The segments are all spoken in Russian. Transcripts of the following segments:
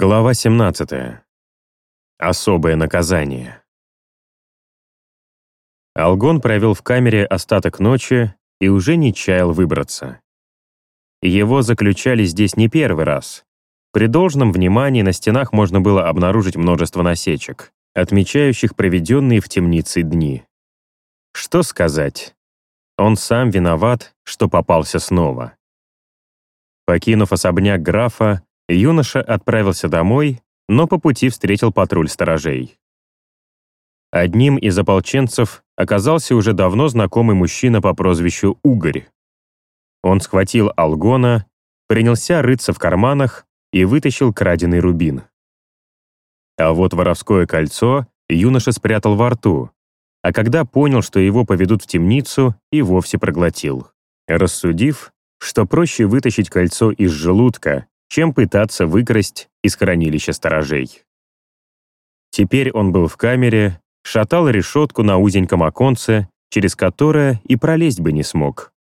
Глава 17. Особое наказание. Алгон провел в камере остаток ночи и уже не чаял выбраться. Его заключали здесь не первый раз. При должном внимании на стенах можно было обнаружить множество насечек, отмечающих проведенные в темнице дни. Что сказать? Он сам виноват, что попался снова. Покинув особняк графа, юноша отправился домой, но по пути встретил патруль сторожей. Одним из ополченцев оказался уже давно знакомый мужчина по прозвищу Угорь. Он схватил Алгона, принялся рыться в карманах и вытащил краденый рубин. А вот воровское кольцо юноша спрятал во рту, а когда понял, что его поведут в темницу, и вовсе проглотил. Рассудив, что проще вытащить кольцо из желудка, чем пытаться выкрасть из хранилища сторожей. Теперь он был в камере, шатал решетку на узеньком оконце, через которое и пролезть бы не смог.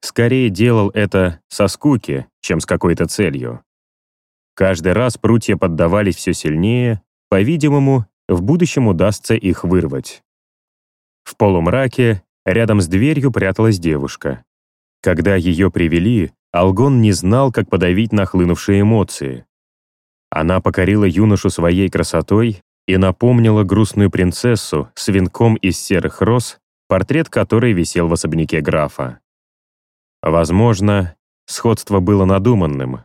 Скорее делал это со скуки, чем с какой-то целью. Каждый раз прутья поддавались все сильнее, по-видимому, в будущем удастся их вырвать. В полумраке рядом с дверью пряталась девушка. Когда ее привели, Алгон не знал, как подавить нахлынувшие эмоции. Она покорила юношу своей красотой и напомнила грустную принцессу с венком из серых роз, портрет которой висел в особняке графа. Возможно, сходство было надуманным,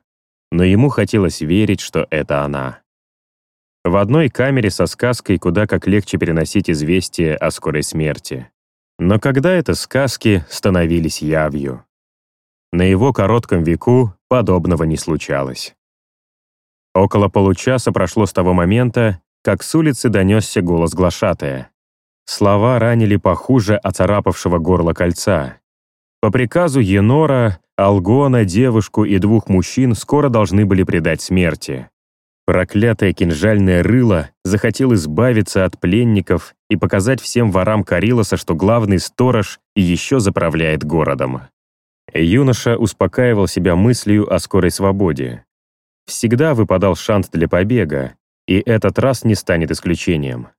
но ему хотелось верить, что это она. В одной камере со сказкой куда как легче переносить известие о скорой смерти. Но когда это сказки становились явью? На его коротком веку подобного не случалось. Около получаса прошло с того момента, как с улицы донесся голос глашатая. Слова ранили похуже оцарапавшего горло кольца. По приказу Енора, Алгона, девушку и двух мужчин скоро должны были предать смерти. Проклятое кинжальное рыло захотел избавиться от пленников и показать всем ворам Карилоса, что главный сторож еще заправляет городом. Юноша успокаивал себя мыслью о скорой свободе. Всегда выпадал шанс для побега, и этот раз не станет исключением.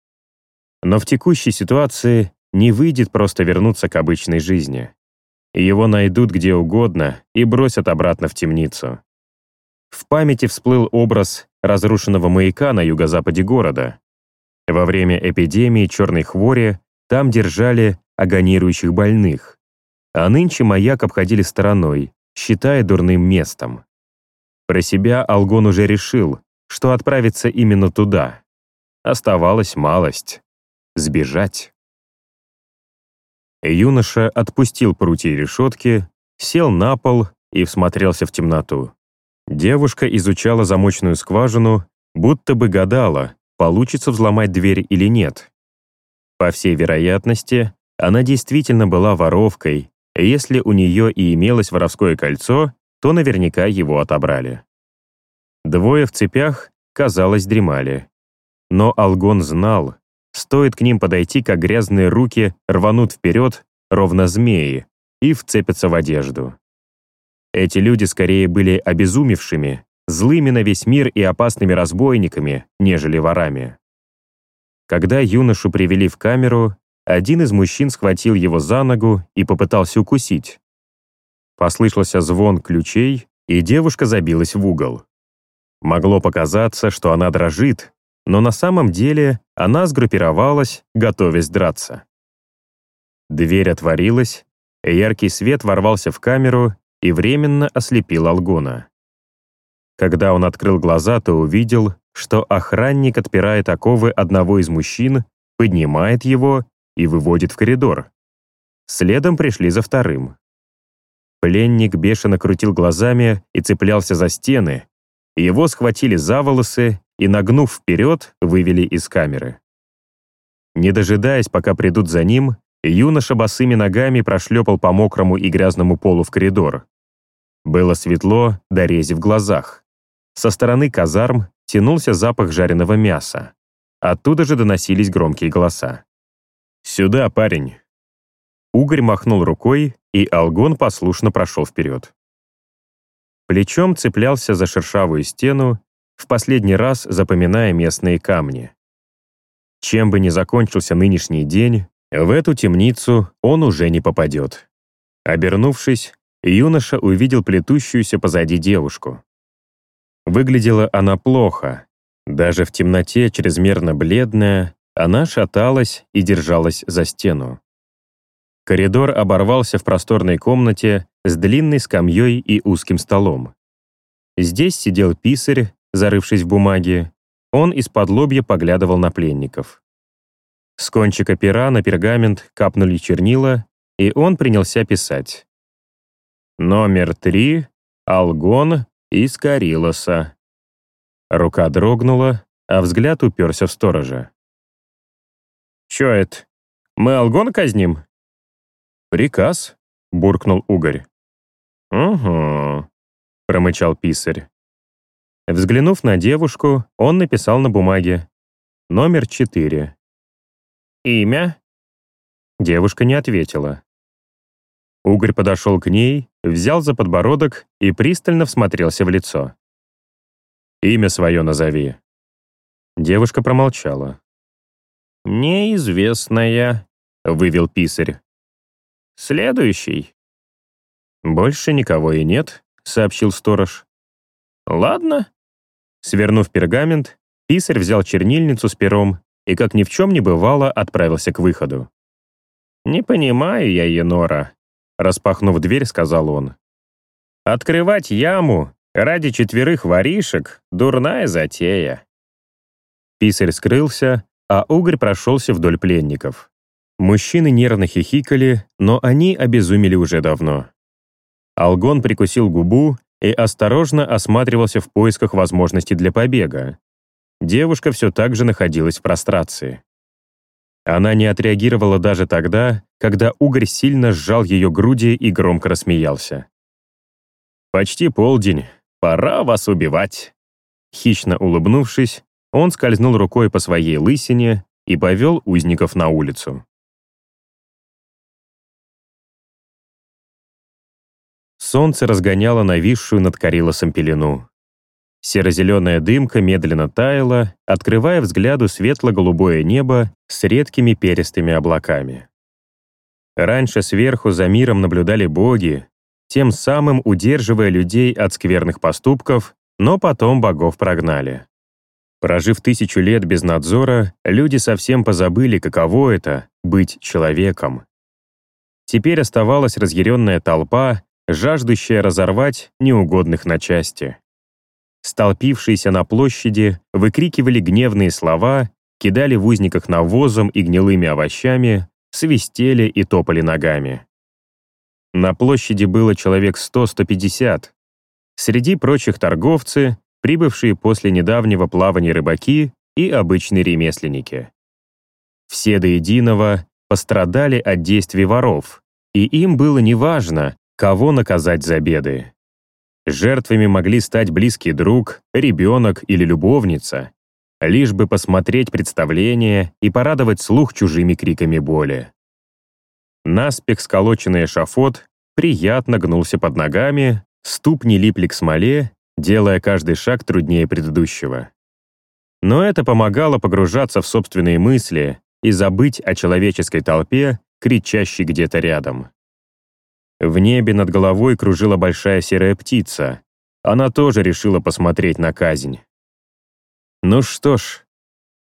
Но в текущей ситуации не выйдет просто вернуться к обычной жизни. Его найдут где угодно и бросят обратно в темницу. В памяти всплыл образ разрушенного маяка на юго-западе города. Во время эпидемии черной хвори там держали агонирующих больных, а нынче маяк обходили стороной, считая дурным местом. Про себя Алгон уже решил, что отправится именно туда. Оставалась малость — сбежать. Юноша отпустил прутья решетки, сел на пол и всмотрелся в темноту. Девушка изучала замочную скважину, будто бы гадала, получится взломать дверь или нет. По всей вероятности, она действительно была воровкой если у нее и имелось воровское кольцо, то наверняка его отобрали. Двое в цепях, казалось, дремали. Но Алгон знал, стоит к ним подойти, как грязные руки рванут вперед, ровно змеи, и вцепятся в одежду. Эти люди скорее были обезумевшими, злыми на весь мир и опасными разбойниками, нежели ворами. Когда юношу привели в камеру, один из мужчин схватил его за ногу и попытался укусить. Послышался звон ключей, и девушка забилась в угол. Могло показаться, что она дрожит, но на самом деле она сгруппировалась, готовясь драться. Дверь отворилась, яркий свет ворвался в камеру и временно ослепил Алгона. Когда он открыл глаза, то увидел, что охранник отпирает оковы одного из мужчин, поднимает его и выводит в коридор. Следом пришли за вторым. Пленник бешено крутил глазами и цеплялся за стены. Его схватили за волосы и, нагнув вперед, вывели из камеры. Не дожидаясь, пока придут за ним, юноша босыми ногами прошлепал по мокрому и грязному полу в коридор. Было светло, до рези в глазах. Со стороны казарм тянулся запах жареного мяса. Оттуда же доносились громкие голоса. «Сюда, парень!» Угорь махнул рукой, и Алгон послушно прошел вперед. Плечом цеплялся за шершавую стену в последний раз запоминая местные камни. Чем бы ни закончился нынешний день, в эту темницу он уже не попадет. Обернувшись, юноша увидел плетущуюся позади девушку. Выглядела она плохо. Даже в темноте, чрезмерно бледная, она шаталась и держалась за стену. Коридор оборвался в просторной комнате с длинной скамьей и узким столом. Здесь сидел писарь, зарывшись в бумаге. Он из-под лобья поглядывал на пленников. С кончика пера на пергамент капнули чернила, и он принялся писать. Номер три — Алгон из Карилоса. Рука дрогнула, а взгляд уперся в сторожа. «Чё это? Мы Алгон казним?» «Приказ», — буркнул Угорь. «Угу», — промычал писарь. Взглянув на девушку, он написал на бумаге «Номер четыре». «Имя?» Девушка не ответила. Угорь подошел к ней, взял за подбородок и пристально всмотрелся в лицо. «Имя свое назови». Девушка промолчала. «Неизвестная», — вывел писарь. «Следующий». «Больше никого и нет», — сообщил сторож. «Ладно». Свернув пергамент, писарь взял чернильницу с пером и, как ни в чем не бывало, отправился к выходу. «Не понимаю я, Енора», — распахнув дверь, сказал он. «Открывать яму ради четверых воришек — дурная затея». Писарь скрылся, а угорь прошелся вдоль пленников. Мужчины нервно хихикали, но они обезумели уже давно. Алгон прикусил губу и осторожно осматривался в поисках возможности для побега. Девушка все так же находилась в прострации. Она не отреагировала даже тогда, когда угорь сильно сжал ее груди и громко рассмеялся. «Почти полдень. Пора вас убивать». Хищно улыбнувшись, он скользнул рукой по своей лысине и повел узников на улицу. Солнце разгоняло нависшую над Карилосом пелену. Серо-зеленая дымка медленно таяла, открывая взгляду светло-голубое небо с редкими перистыми облаками. Раньше сверху за миром наблюдали боги, тем самым удерживая людей от скверных поступков, но потом богов прогнали. Прожив тысячу лет без надзора, люди совсем позабыли, каково это — быть человеком. Теперь оставалась разъяренная толпа, жаждущая разорвать неугодных на части. Столпившиеся на площади выкрикивали гневные слова, кидали в узниках навозом и гнилыми овощами, свистели и топали ногами. На площади было человек 100-150. Среди прочих торговцы, прибывшие после недавнего плавания рыбаки и обычные ремесленники. Все до единого пострадали от действий воров, и им было неважно, кого наказать за беды. Жертвами могли стать близкий друг, ребенок или любовница, лишь бы посмотреть представление и порадовать слух чужими криками боли. Наспех сколоченный эшафот приятно гнулся под ногами, ступни липли к смоле, делая каждый шаг труднее предыдущего. Но это помогало погружаться в собственные мысли и забыть о человеческой толпе, кричащей где-то рядом. В небе над головой кружила большая серая птица. Она тоже решила посмотреть на казнь. Ну что ж,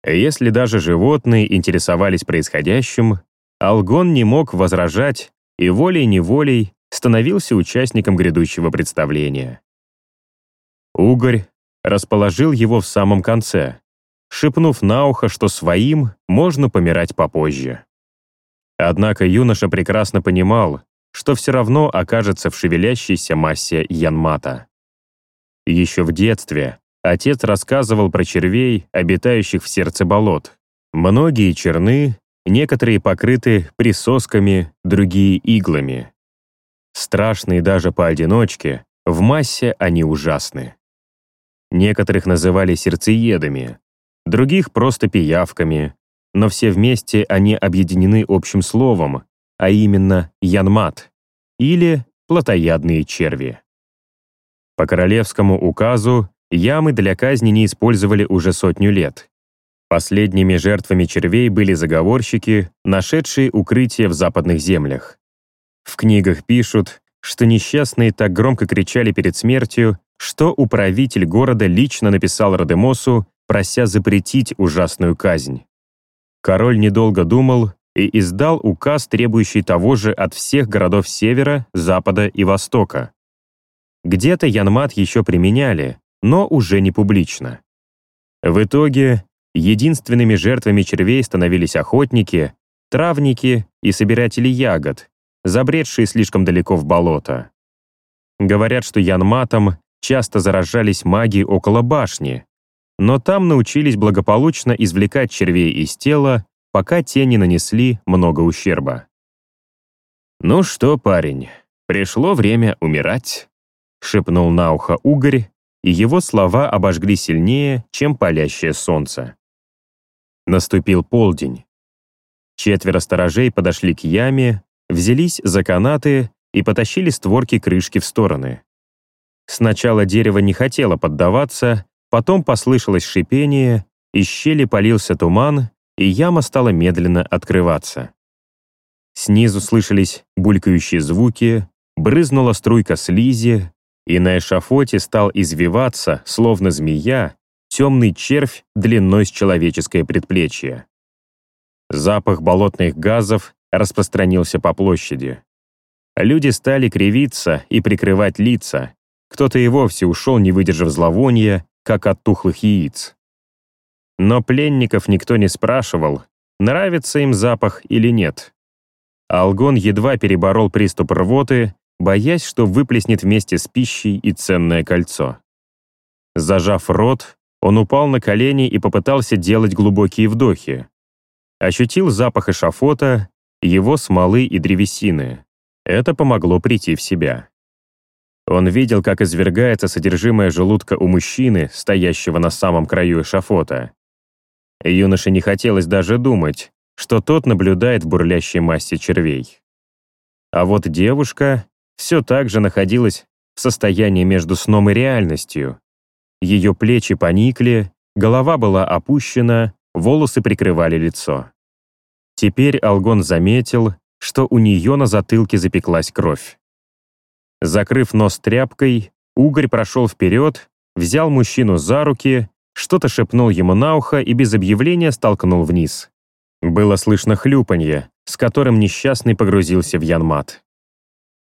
если даже животные интересовались происходящим, Алгон не мог возражать и волей-неволей становился участником грядущего представления. Угорь расположил его в самом конце, шепнув на ухо, что своим можно помирать попозже. Однако юноша прекрасно понимал, что все равно окажется в шевелящейся массе янмата. Еще в детстве отец рассказывал про червей, обитающих в сердце болот. Многие черны, некоторые покрыты присосками, другие иглами. Страшные даже поодиночке, в массе они ужасны. Некоторых называли сердцеедами, других просто пиявками, но все вместе они объединены общим словом, а именно янмат, или плотоядные черви. По королевскому указу ямы для казни не использовали уже сотню лет. Последними жертвами червей были заговорщики, нашедшие укрытие в западных землях. В книгах пишут, что несчастные так громко кричали перед смертью, что управитель города лично написал Радемосу, прося запретить ужасную казнь. Король недолго думал и издал указ, требующий того же от всех городов севера, запада и востока. Где-то янмат еще применяли, но уже не публично. В итоге единственными жертвами червей становились охотники, травники и собиратели ягод, забредшие слишком далеко в болото. Говорят, что янматом часто заражались маги около башни, но там научились благополучно извлекать червей из тела, пока те не нанесли много ущерба. «Ну что, парень, пришло время умирать», — шепнул на ухо угорь, и его слова обожгли сильнее, чем палящее солнце. Наступил полдень. Четверо сторожей подошли к яме, взялись за канаты и потащили створки крышки в стороны. Сначала дерево не хотело поддаваться, потом послышалось шипение, из щели полился туман, и яма стала медленно открываться. Снизу слышались булькающие звуки, брызнула струйка слизи, и на эшафоте стал извиваться, словно змея, темный червь длиной с человеческое предплечье. Запах болотных газов распространился по площади. Люди стали кривиться и прикрывать лица. Кто-то и вовсе ушел, не выдержав зловония, как от тухлых яиц. Но пленников никто не спрашивал, нравится им запах или нет. Алгон едва переборол приступ рвоты, боясь, что выплеснет вместе с пищей и ценное кольцо. Зажав рот, он упал на колени и попытался делать глубокие вдохи. Ощутил запах эшафота, его смолы и древесины. Это помогло прийти в себя. Он видел, как извергается содержимое желудка у мужчины, стоящего на самом краю эшафота. Юноше не хотелось даже думать, что тот наблюдает в бурлящей массе червей. А вот девушка все так же находилась в состоянии между сном и реальностью. Ее плечи поникли, голова была опущена, волосы прикрывали лицо. Теперь Алгон заметил, что у нее на затылке запеклась кровь. Закрыв нос тряпкой, угорь прошел вперед, взял мужчину за руки, что-то шепнул ему на ухо и без объявления столкнул вниз. Было слышно хлюпанье, с которым несчастный погрузился в янмат.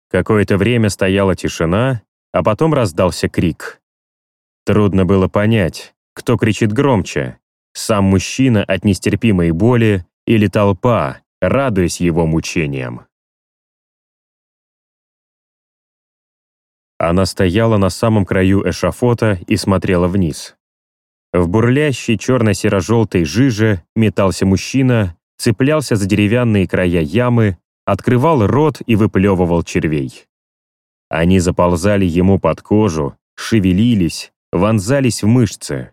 Какое-то время стояла тишина, а потом раздался крик. Трудно было понять, кто кричит громче, сам мужчина от нестерпимой боли или толпа, радуясь его мучениям. Она стояла на самом краю эшафота и смотрела вниз. В бурлящей черно-серо-желтой жиже метался мужчина, цеплялся за деревянные края ямы, открывал рот и выплевывал червей. Они заползали ему под кожу, шевелились, вонзались в мышцы.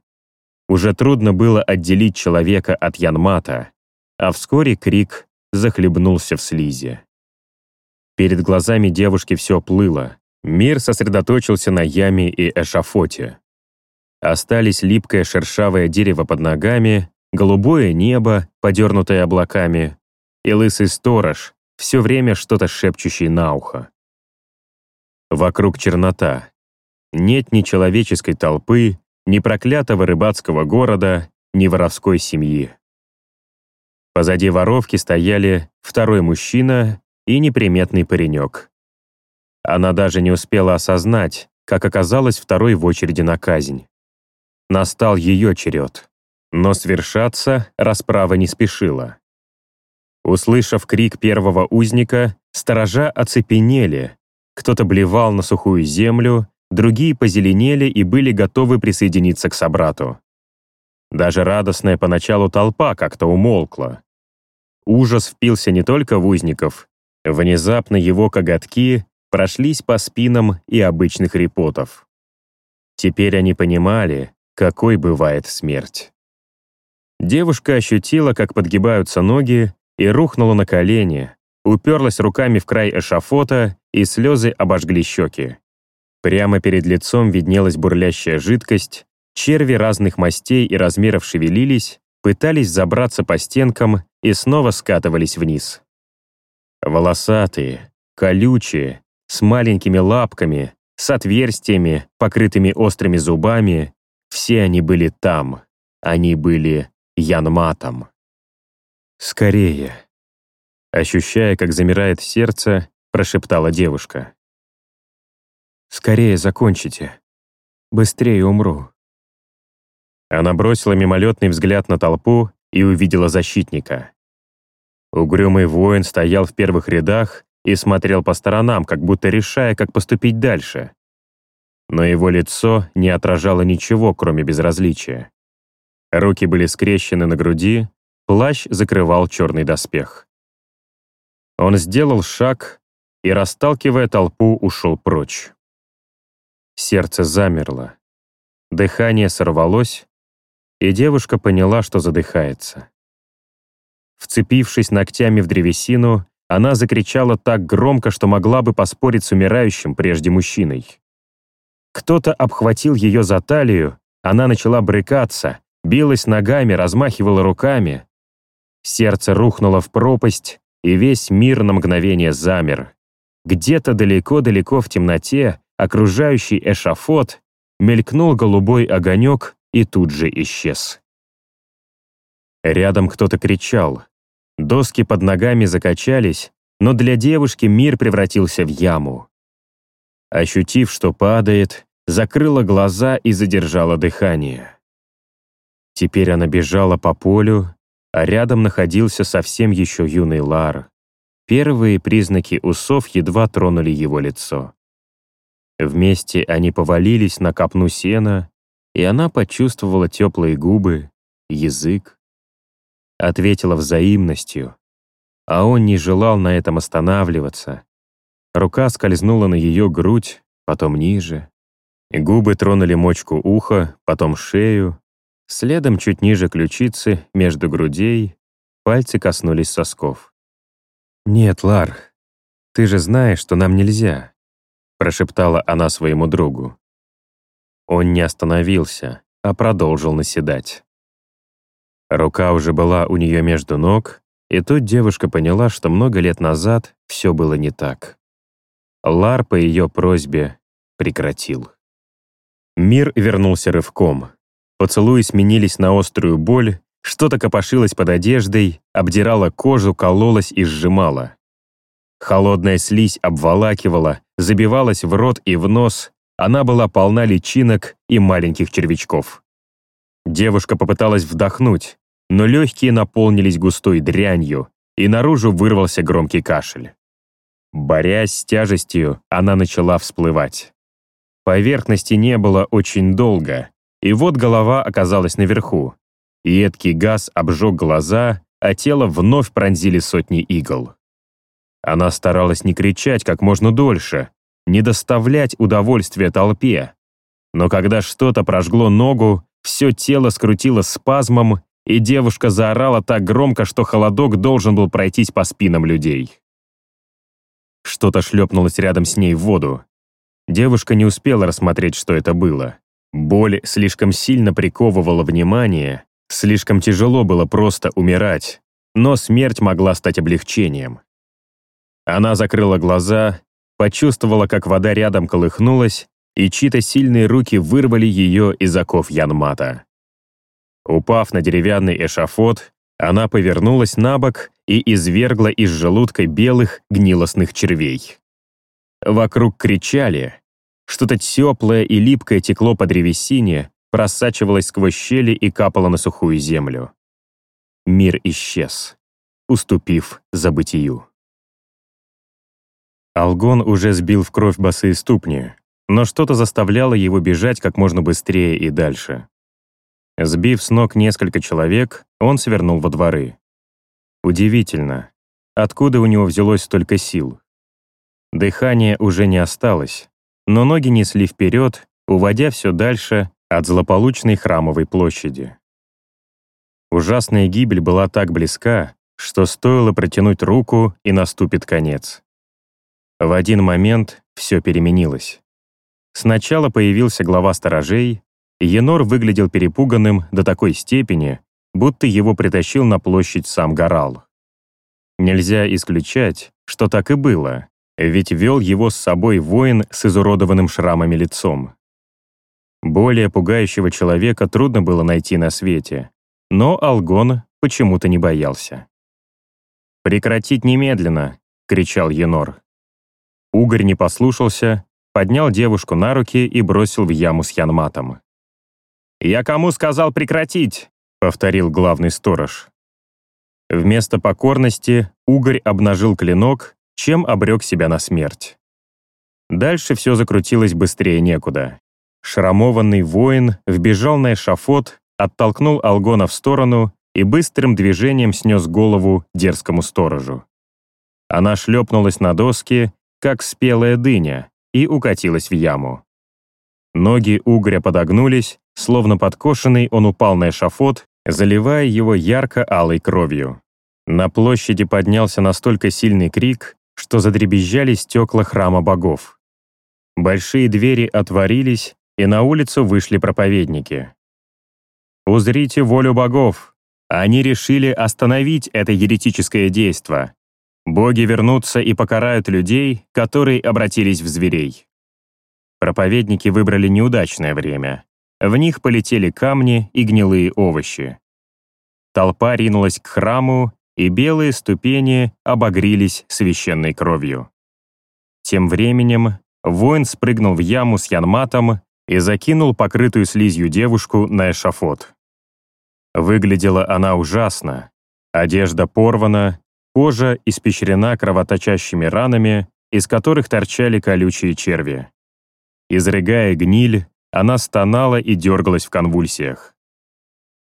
Уже трудно было отделить человека от янмата а вскоре крик захлебнулся в слизи. Перед глазами девушки все плыло. Мир сосредоточился на яме и эшафоте. Остались липкое шершавое дерево под ногами, голубое небо, подернутое облаками, и лысый сторож, все время что-то шепчущий на ухо. Вокруг чернота. Нет ни человеческой толпы, ни проклятого рыбацкого города, ни воровской семьи. Позади воровки стояли второй мужчина и неприметный паренек. Она даже не успела осознать, как оказалась второй в очереди на казнь. Настал ее черед, но свершаться расправа не спешила. Услышав крик первого узника, сторожа оцепенели, кто-то блевал на сухую землю, другие позеленели и были готовы присоединиться к собрату. Даже радостная поначалу толпа как-то умолкла. Ужас впился не только в узников. Внезапно его коготки прошлись по спинам и обычных репотов. Теперь они понимали, какой бывает смерть. Девушка ощутила, как подгибаются ноги, и рухнула на колени, уперлась руками в край эшафота, и слезы обожгли щеки. Прямо перед лицом виднелась бурлящая жидкость, черви разных мастей и размеров шевелились, пытались забраться по стенкам и снова скатывались вниз. Волосатые, колючие, с маленькими лапками, с отверстиями, покрытыми острыми зубами, все они были там. Они были янматом. «Скорее!» Ощущая, как замирает сердце, прошептала девушка. «Скорее закончите. Быстрее умру». Она бросила мимолетный взгляд на толпу и увидела защитника. Угрюмый воин стоял в первых рядах и смотрел по сторонам, как будто решая, как поступить дальше. Но его лицо не отражало ничего, кроме безразличия. Руки были скрещены на груди, плащ закрывал черный доспех. Он сделал шаг и, расталкивая толпу, ушел прочь. Сердце замерло. Дыхание сорвалось, и девушка поняла, что задыхается. Вцепившись ногтями в древесину, она закричала так громко, что могла бы поспорить с умирающим прежде мужчиной. Кто-то обхватил ее за талию, она начала брыкаться, билась ногами, размахивала руками. Сердце рухнуло в пропасть, и весь мир на мгновение замер. Где-то далеко-далеко в темноте, окружающий эшафот, мелькнул голубой огонек и тут же исчез. Рядом кто-то кричал. Доски под ногами закачались, но для девушки мир превратился в яму. Ощутив, что падает, закрыла глаза и задержала дыхание. Теперь она бежала по полю, а рядом находился совсем еще юный Лар. Первые признаки усов едва тронули его лицо. Вместе они повалились на копну сена, и она почувствовала теплые губы, язык. Ответила взаимностью, а он не желал на этом останавливаться. Рука скользнула на ее грудь, потом ниже. Губы тронули мочку уха, потом шею, Следом чуть ниже ключицы, между грудей, пальцы коснулись сосков. «Нет, Лар, ты же знаешь, что нам нельзя», прошептала она своему другу. Он не остановился, а продолжил наседать. Рука уже была у нее между ног, и тут девушка поняла, что много лет назад все было не так. Лар по ее просьбе прекратил. Мир вернулся рывком. Поцелуи сменились на острую боль, что-то копошилось под одеждой, обдирало кожу, кололось и сжимало. Холодная слизь обволакивала, забивалась в рот и в нос, она была полна личинок и маленьких червячков. Девушка попыталась вдохнуть, но легкие наполнились густой дрянью, и наружу вырвался громкий кашель. Борясь с тяжестью, она начала всплывать. Поверхности не было очень долго, и вот голова оказалась наверху. Едкий газ обжег глаза, а тело вновь пронзили сотни игл. Она старалась не кричать как можно дольше, не доставлять удовольствия толпе. Но когда что-то прожгло ногу, все тело скрутило спазмом, и девушка заорала так громко, что холодок должен был пройтись по спинам людей. Что-то шлепнулось рядом с ней в воду. Девушка не успела рассмотреть, что это было. Боль слишком сильно приковывала внимание, слишком тяжело было просто умирать, но смерть могла стать облегчением. Она закрыла глаза, почувствовала, как вода рядом колыхнулась, и чьи-то сильные руки вырвали ее из оков Янмата. Упав на деревянный эшафот, она повернулась на бок и извергла из желудка белых гнилостных червей. Вокруг кричали, что-то теплое и липкое текло по древесине, просачивалось сквозь щели и капало на сухую землю. Мир исчез, уступив забытию. Алгон уже сбил в кровь босые ступни, но что-то заставляло его бежать как можно быстрее и дальше. Сбив с ног несколько человек, он свернул во дворы. Удивительно, откуда у него взялось столько сил. Дыхания уже не осталось, но ноги несли вперед, уводя все дальше от злополучной храмовой площади. Ужасная гибель была так близка, что стоило протянуть руку, и наступит конец. В один момент все переменилось. Сначала появился глава сторожей, Енор выглядел перепуганным до такой степени, будто его притащил на площадь сам Горал. Нельзя исключать, что так и было, ведь вел его с собой воин с изуродованным шрамами лицом. Более пугающего человека трудно было найти на свете, но Алгон почему-то не боялся. «Прекратить немедленно!» — кричал Енор. Угорь не послушался, поднял девушку на руки и бросил в яму с янматом. «Я кому сказал прекратить?» — повторил главный сторож. Вместо покорности Угорь обнажил клинок, чем обрек себя на смерть. Дальше все закрутилось быстрее некуда. Шрамованный воин вбежал на эшафот, оттолкнул Алгона в сторону и быстрым движением снес голову дерзкому сторожу. Она шлепнулась на доски, как спелая дыня, и укатилась в яму. Ноги угря подогнулись, словно подкошенный он упал на эшафот, заливая его ярко-алой кровью. На площади поднялся настолько сильный крик, что задребезжали стекла храма богов. Большие двери отворились, и на улицу вышли проповедники. «Узрите волю богов! Они решили остановить это еретическое действо. Боги вернутся и покарают людей, которые обратились в зверей». Проповедники выбрали неудачное время. В них полетели камни и гнилые овощи. Толпа ринулась к храму, и белые ступени обогрились священной кровью. Тем временем воин спрыгнул в яму с янматом и закинул покрытую слизью девушку на эшафот. Выглядела она ужасно. Одежда порвана, кожа испещрена кровоточащими ранами, из которых торчали колючие черви. Изрыгая гниль, она стонала и дергалась в конвульсиях.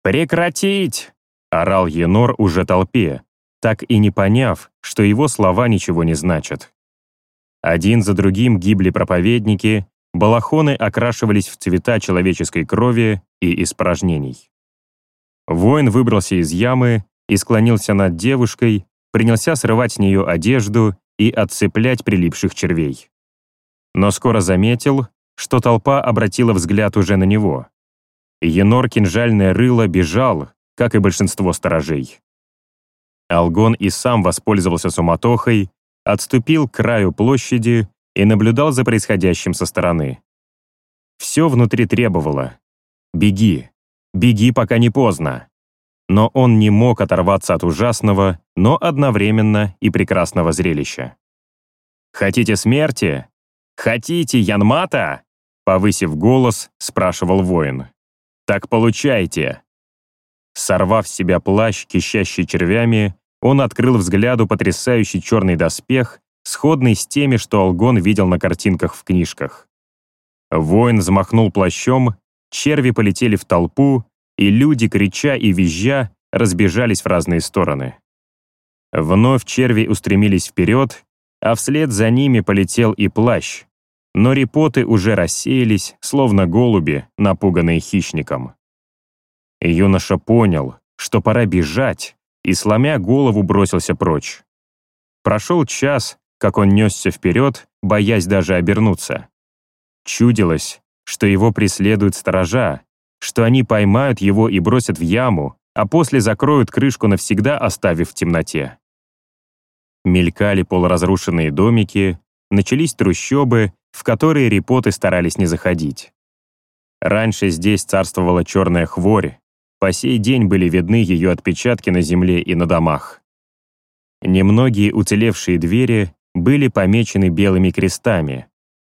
«Прекратить!» — орал Енор уже толпе, так и не поняв, что его слова ничего не значат. Один за другим гибли проповедники, балахоны окрашивались в цвета человеческой крови и испражнений. Воин выбрался из ямы и склонился над девушкой, принялся срывать с нее одежду и отцеплять прилипших червей. Но скоро заметил, что толпа обратила взгляд уже на него. Енор кинжальное рыло бежал, как и большинство сторожей. Алгон и сам воспользовался суматохой, отступил к краю площади и наблюдал за происходящим со стороны. Все внутри требовало «Беги! Беги, пока не поздно!» Но он не мог оторваться от ужасного, но одновременно и прекрасного зрелища. «Хотите смерти? Хотите Янмата?» Повысив голос, спрашивал воин. «Так получайте!» Сорвав с себя плащ, кищащий червями, он открыл взгляду потрясающий черный доспех, сходный с теми, что Алгон видел на картинках в книжках. Воин взмахнул плащом, черви полетели в толпу, и люди, крича и визжа, разбежались в разные стороны. Вновь черви устремились вперед, а вслед за ними полетел и плащ, но репоты уже рассеялись, словно голуби, напуганные хищником. Юноша понял, что пора бежать, и, сломя голову, бросился прочь. Прошел час, как он несся вперед, боясь даже обернуться. Чудилось, что его преследуют сторожа, что они поймают его и бросят в яму, а после закроют крышку навсегда, оставив в темноте. Мелькали полуразрушенные домики, начались трущобы, в которые репоты старались не заходить. Раньше здесь царствовала черная хворь, по сей день были видны ее отпечатки на земле и на домах. Немногие уцелевшие двери были помечены белыми крестами.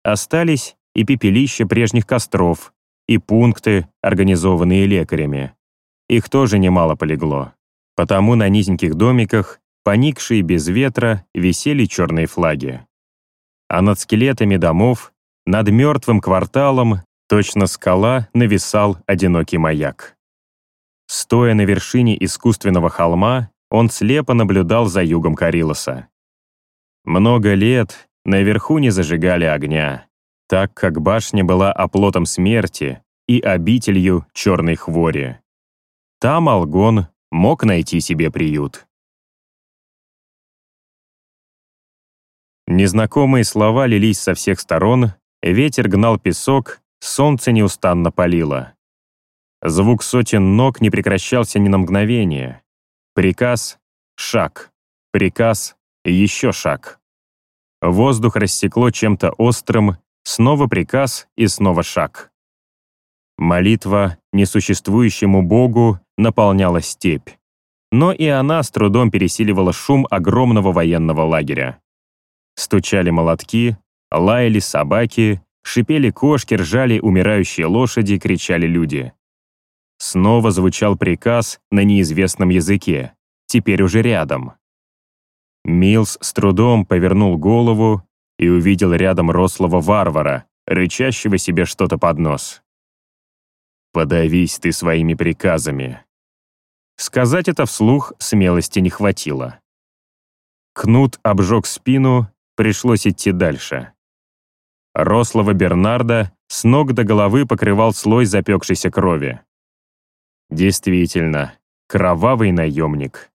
Остались и пепелища прежних костров, и пункты, организованные лекарями. Их тоже немало полегло. Потому на низеньких домиках, поникшие без ветра, висели черные флаги. А над скелетами домов, над мертвым кварталом, точно скала, нависал одинокий маяк. Стоя на вершине искусственного холма, он слепо наблюдал за югом Карилоса. Много лет наверху не зажигали огня, так как башня была оплотом смерти и обителью черной хвори. Там Алгон мог найти себе приют. Незнакомые слова лились со всех сторон, Ветер гнал песок, солнце неустанно палило. Звук сотен ног не прекращался ни на мгновение. Приказ — шаг. Приказ — еще шаг. Воздух рассекло чем-то острым, снова приказ и снова шаг. Молитва несуществующему Богу наполняла степь. Но и она с трудом пересиливала шум огромного военного лагеря. Стучали молотки, лаяли собаки, шипели кошки, ржали умирающие лошади, кричали люди. Снова звучал приказ на неизвестном языке, теперь уже рядом. Милс с трудом повернул голову и увидел рядом рослого варвара, рычащего себе что-то под нос. «Подавись ты своими приказами». Сказать это вслух смелости не хватило. Кнут обжег спину, пришлось идти дальше. Рослого Бернарда с ног до головы покрывал слой запекшейся крови. Действительно, кровавый наемник.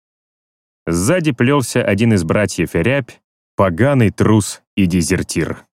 Сзади плелся один из братьев Рябь, поганый трус и дезертир.